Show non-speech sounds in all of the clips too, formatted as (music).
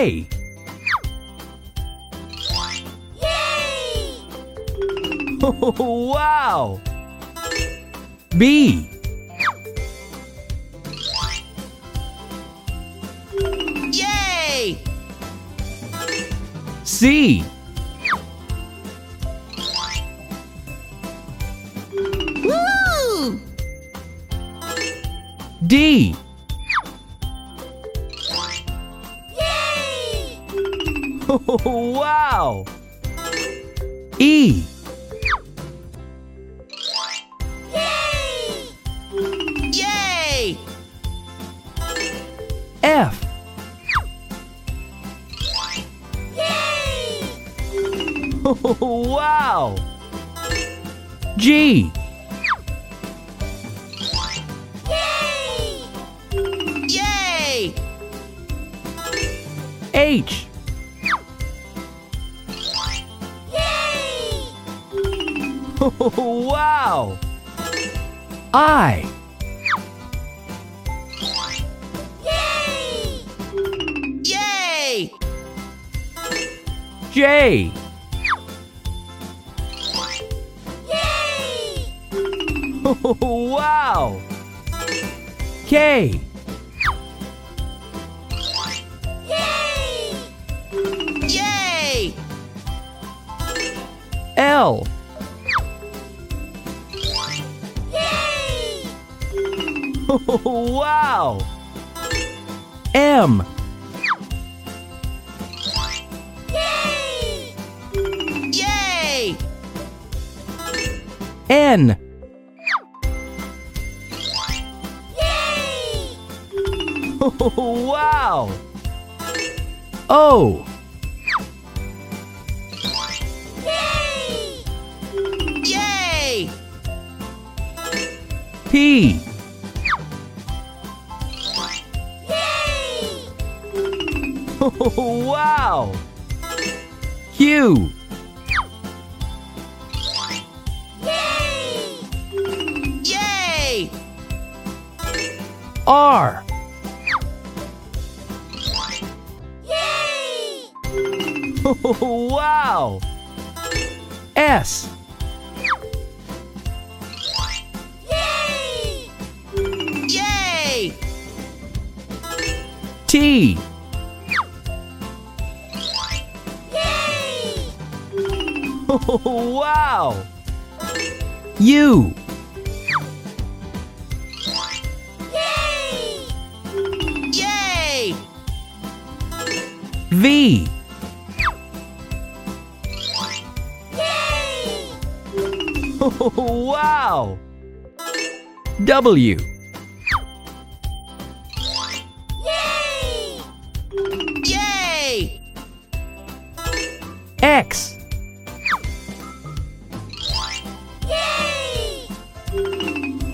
A. Yay! (laughs) wow! B. Yay! C. Woo! D. (laughs) wow! E. Yay! Yay! F. Yay! (laughs) wow! G. wow! I. Yay! Yay! J. Yay! wow! K. Yay! Yay! L. (laughs) wow! M. Yay! Yay! N. Yay! (laughs) wow! O. Yay! Yay! P. Q. Yay! Yay! R. Yay! (laughs) wow! S. Yay! Yay! T. (laughs) wow! U. Yay! Yay! V. Yay! (laughs) wow! W.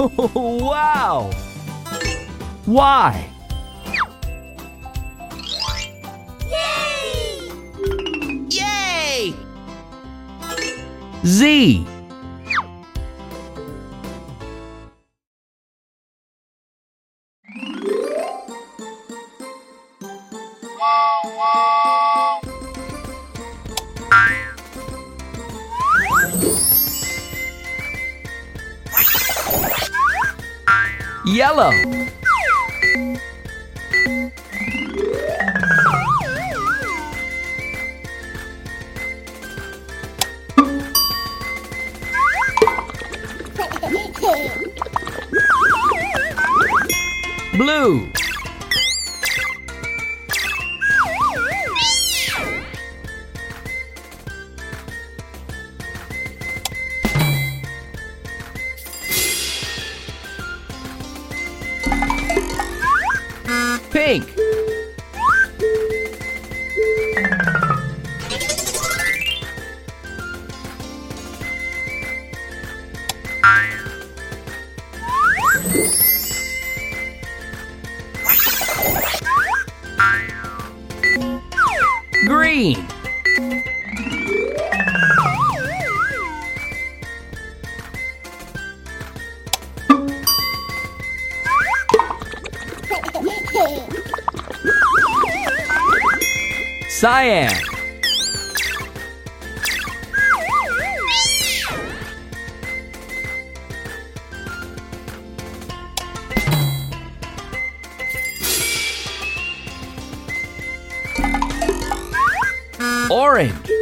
(laughs) wow! Y. Yay! Yay! Z. Yellow. Cyan. Orange.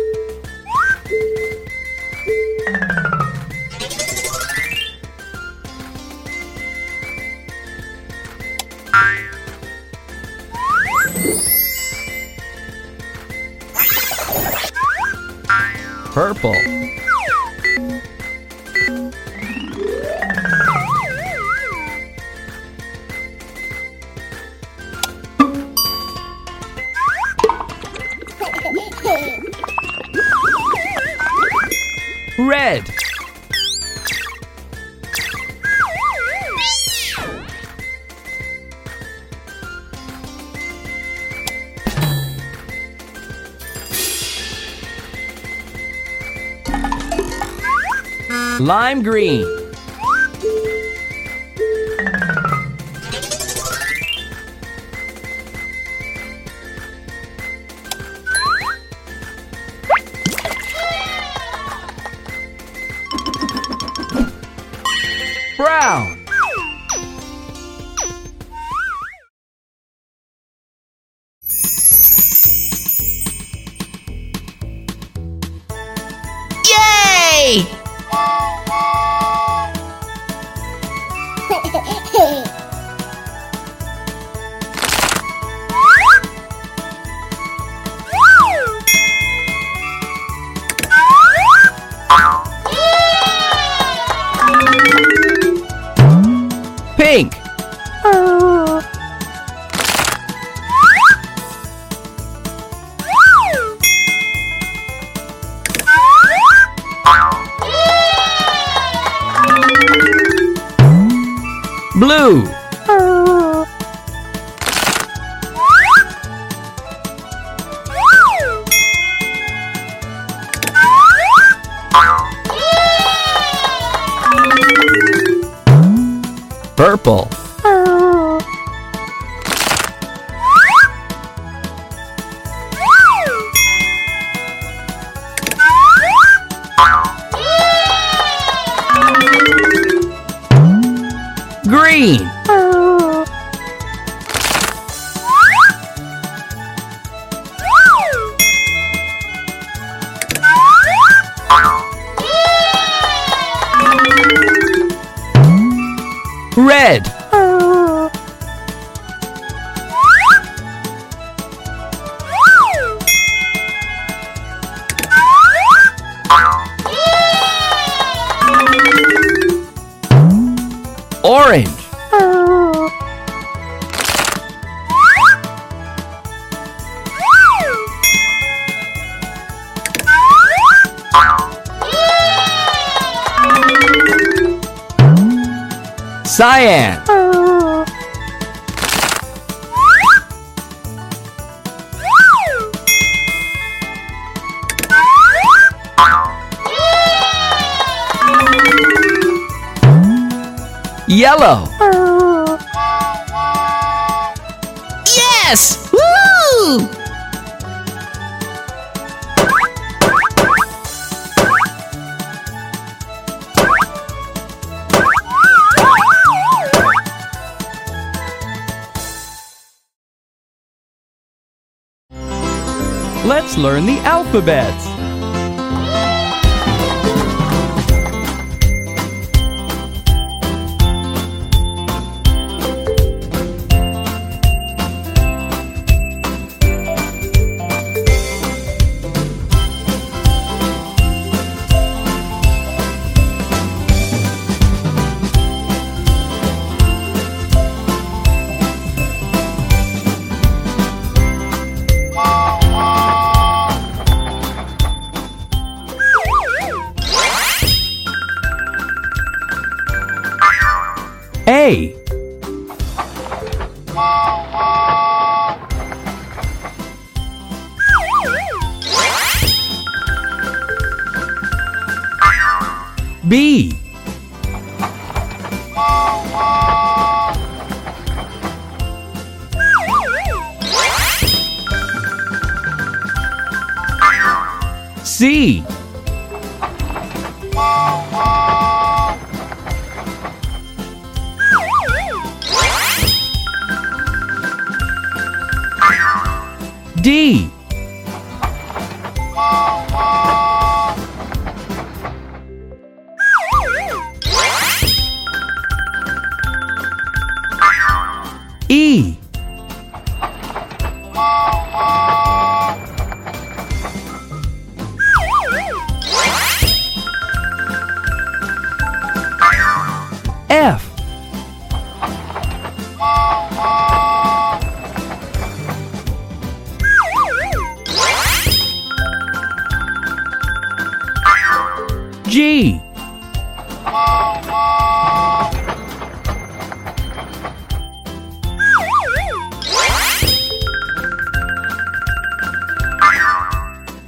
Lime green. Purple. Cyan. Yellow. Yes! Let's learn the alphabets. B. C. D.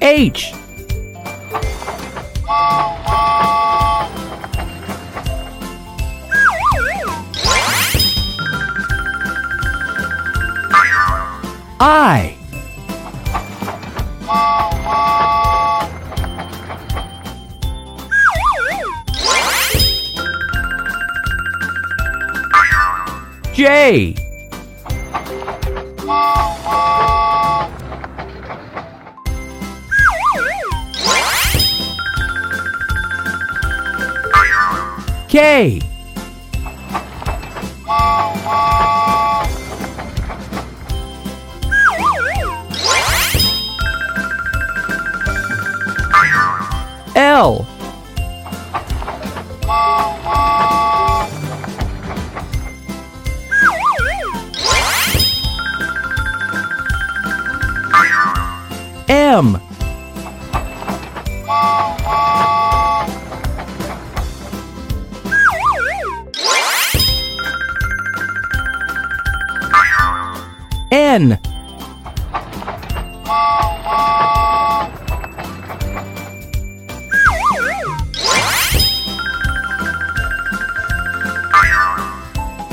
H. I. J. K.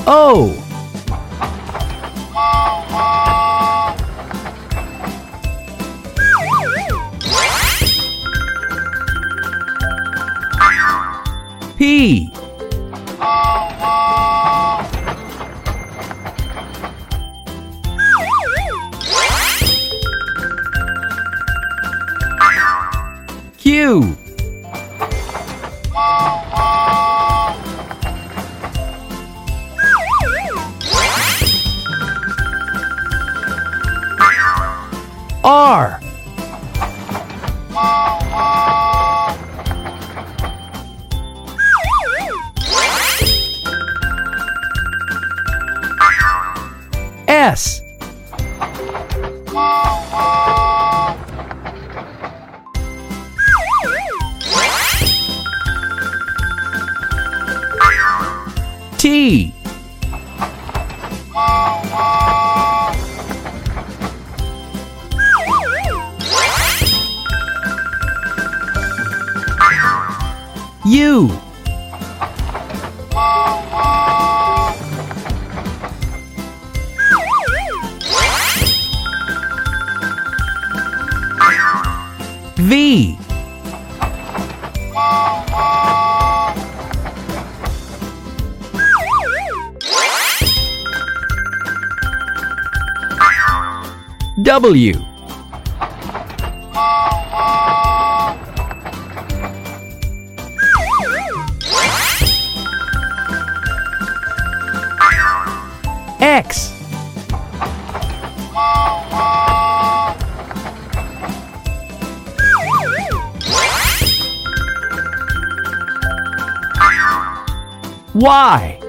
O. U. V. W. Y.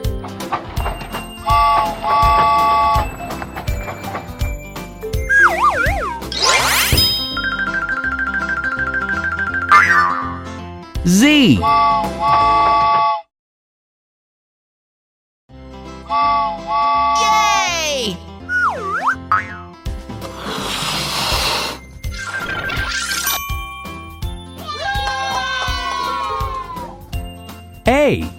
Z. Yay! A.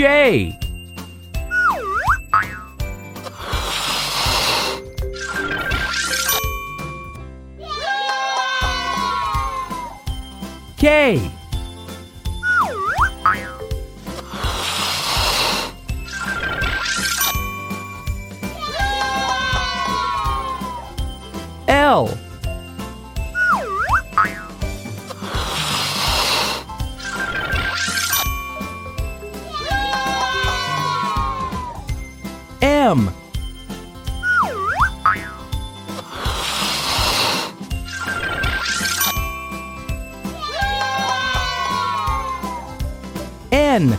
J. K. N.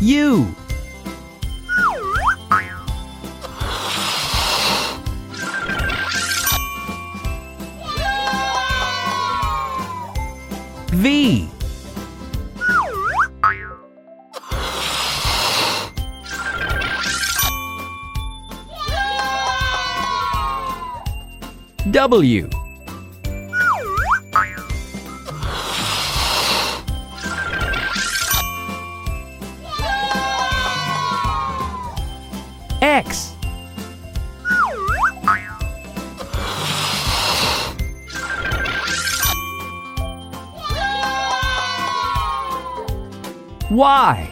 U. V. W. Y.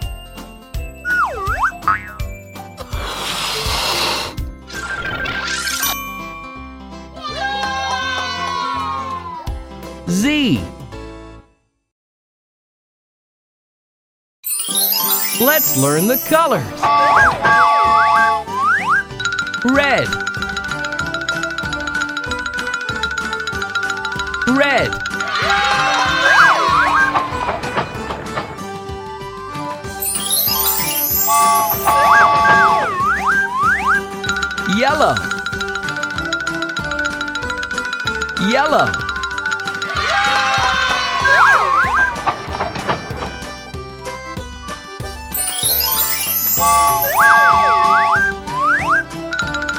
Z. Let's learn the colors. Red. Red. Yellow. Yellow.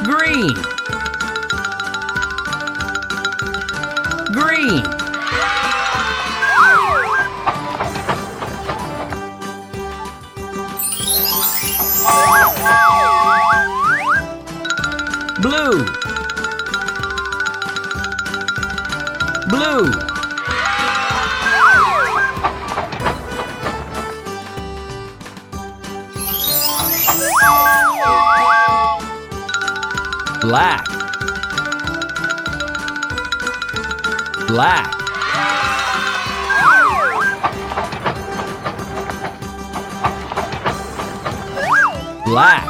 Green. Black. Black.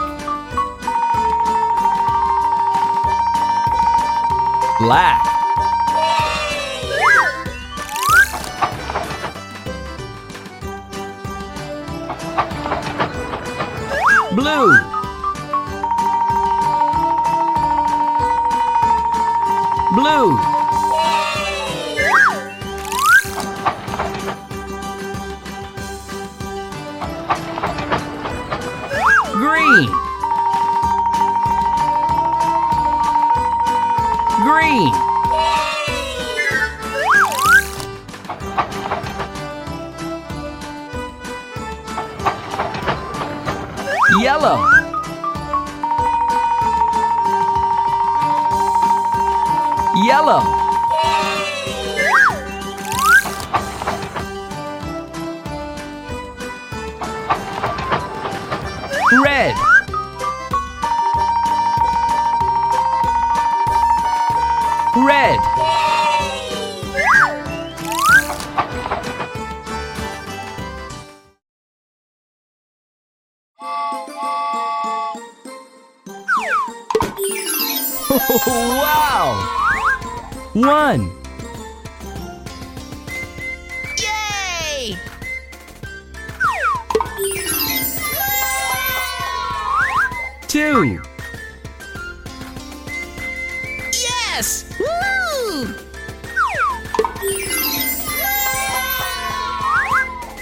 Black. Blue. Blue. Two, Yes! Woo!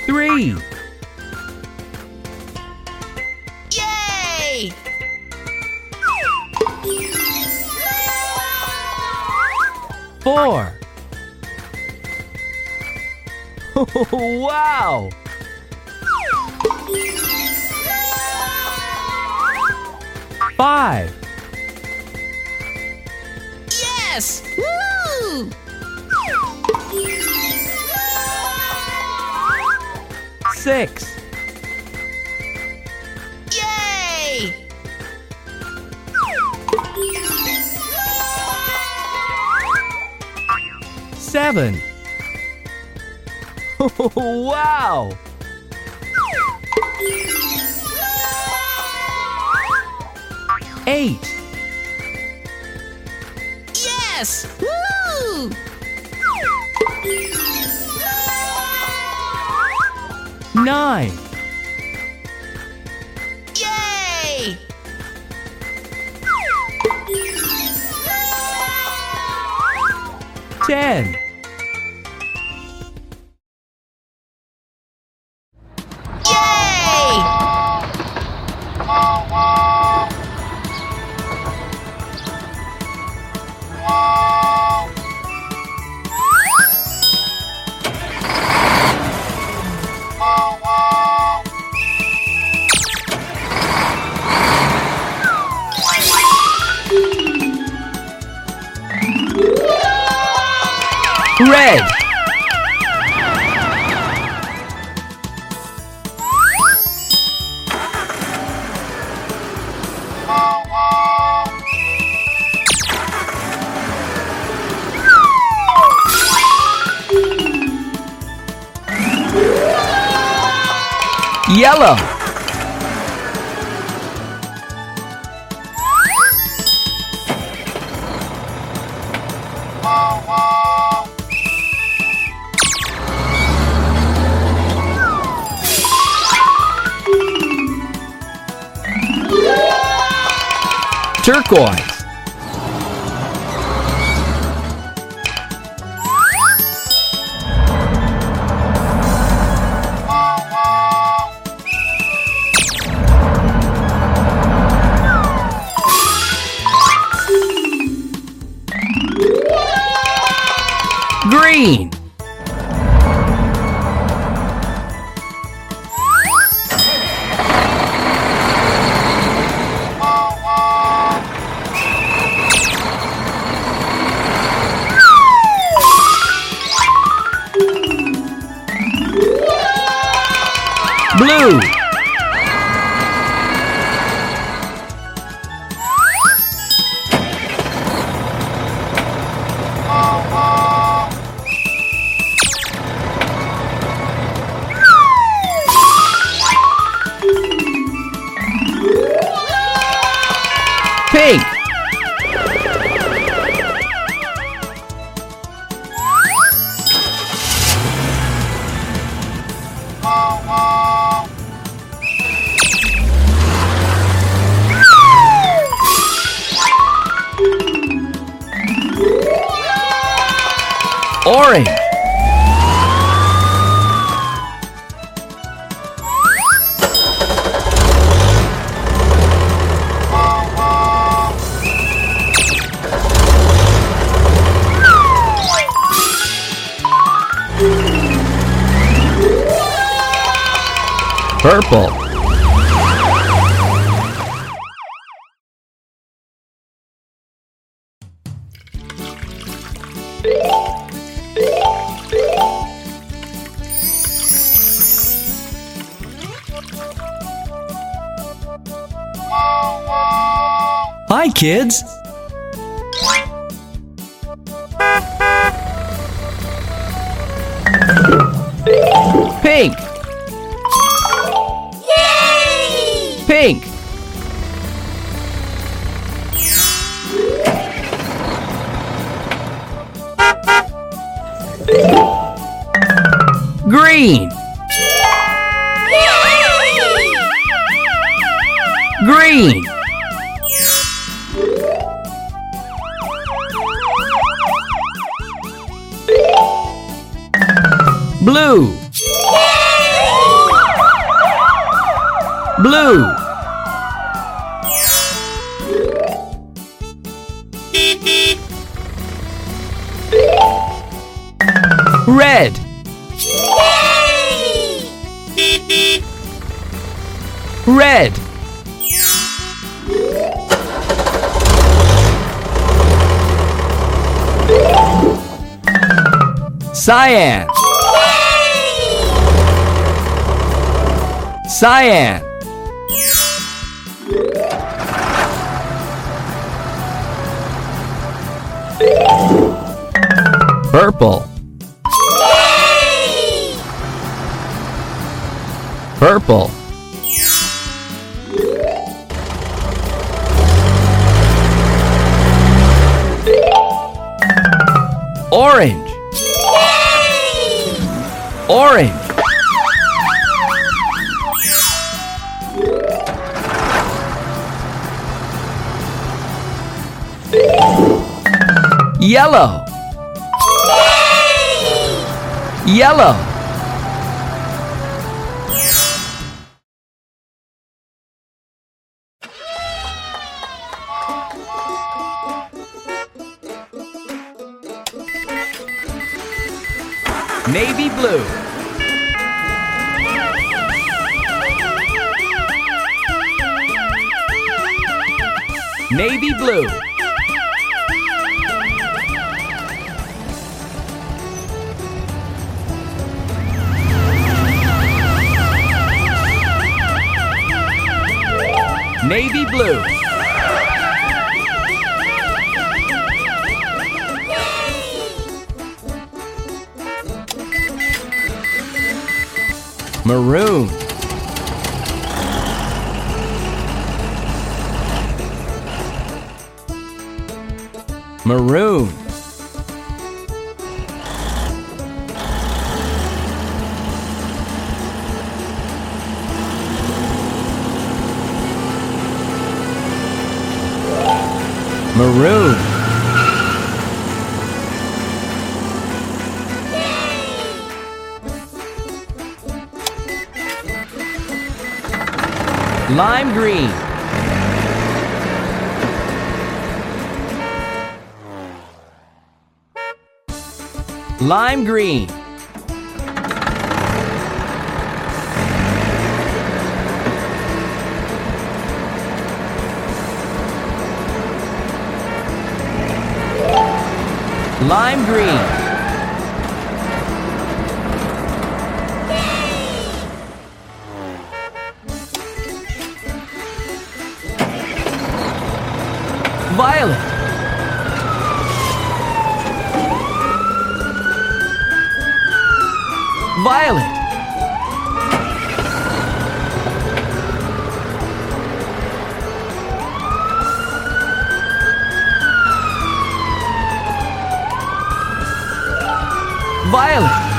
three, Yay! four. (laughs) wow! Five, Yes! Woo! six, Yay! seven. (laughs) wow! Eight, Yes! Woo! nine, Yay! ten. Turquoise, Orange. Purple. Kids. Pink. Yay! Pink. Green. Green. Cyan. Cyan. Purple. Purple. Orange. Orange. Yellow. Yellow. Navy blue. Navy blue. Navy blue. Maroon. Maroon. Maroon. Lime green. Lime green. Lime green. Violet.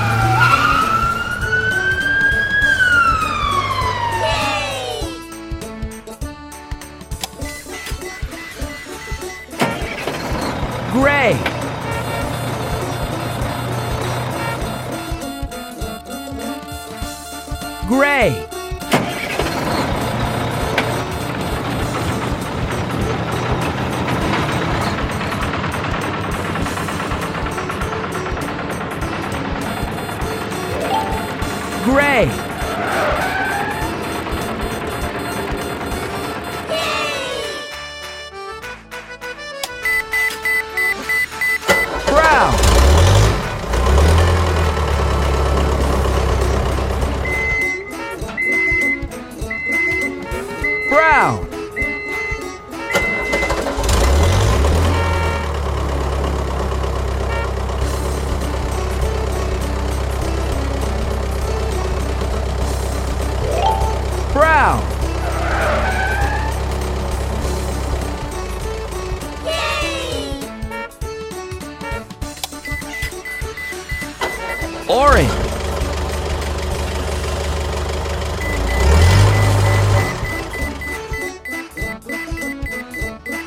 Orange.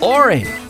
Orange.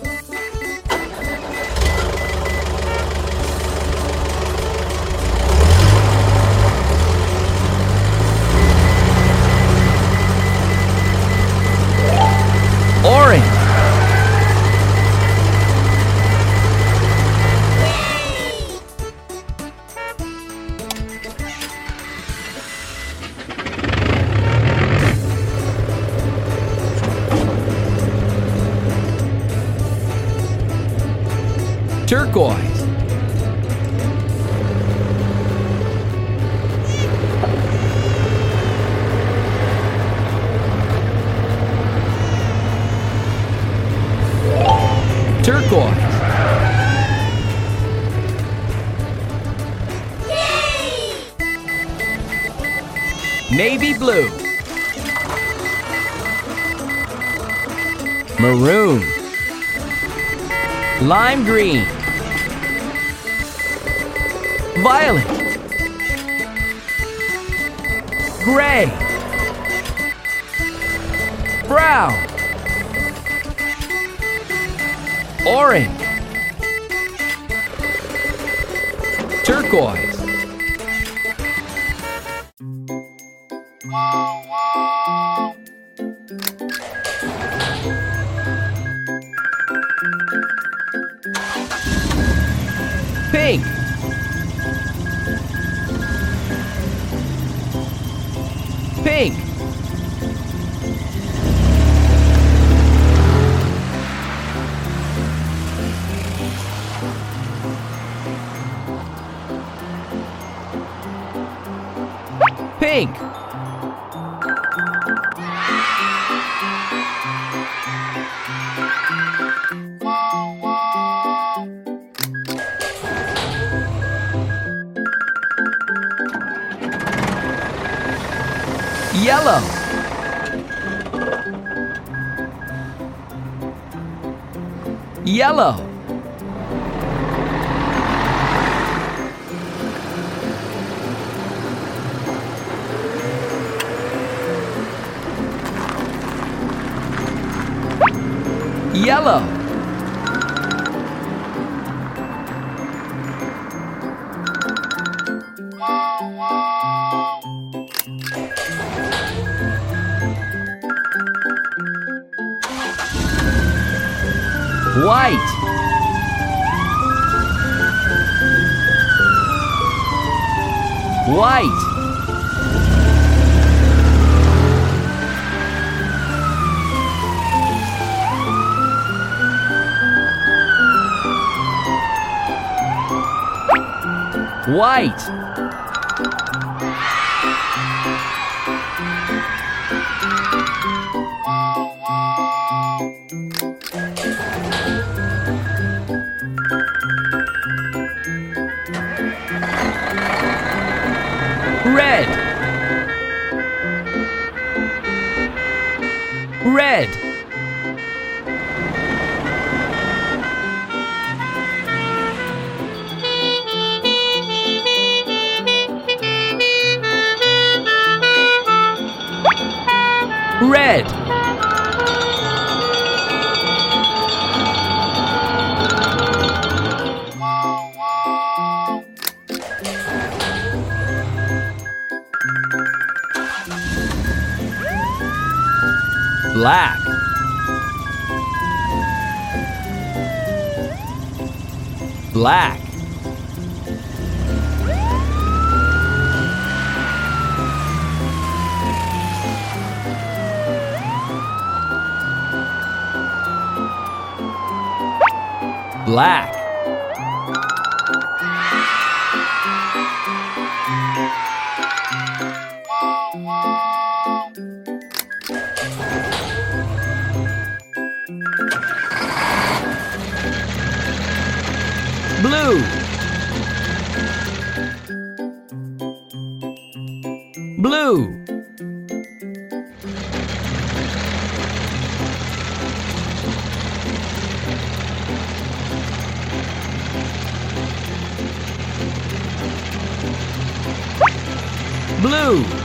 Lime green. Violet. Gray. Brown. Orange. Turquoise. Yellow. Yellow. White. Black. Black. Blue.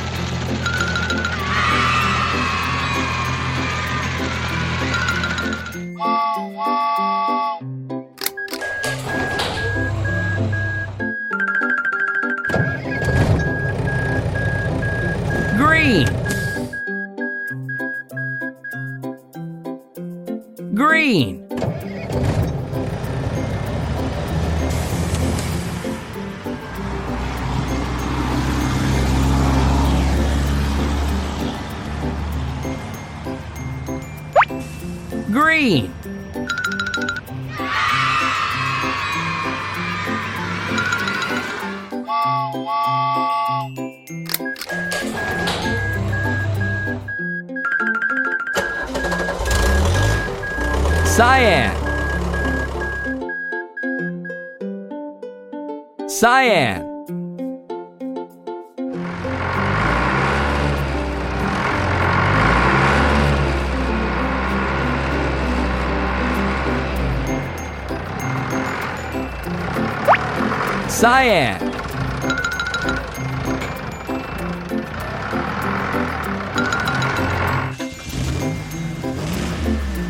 Cyan.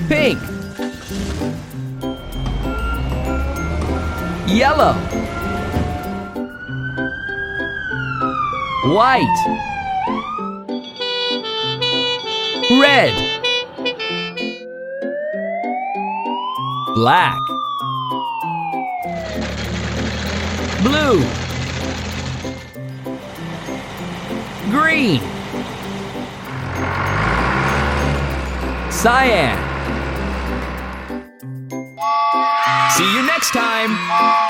Pink. Yellow. White. Red. Black. Blue. Green. Cyan. See you next time.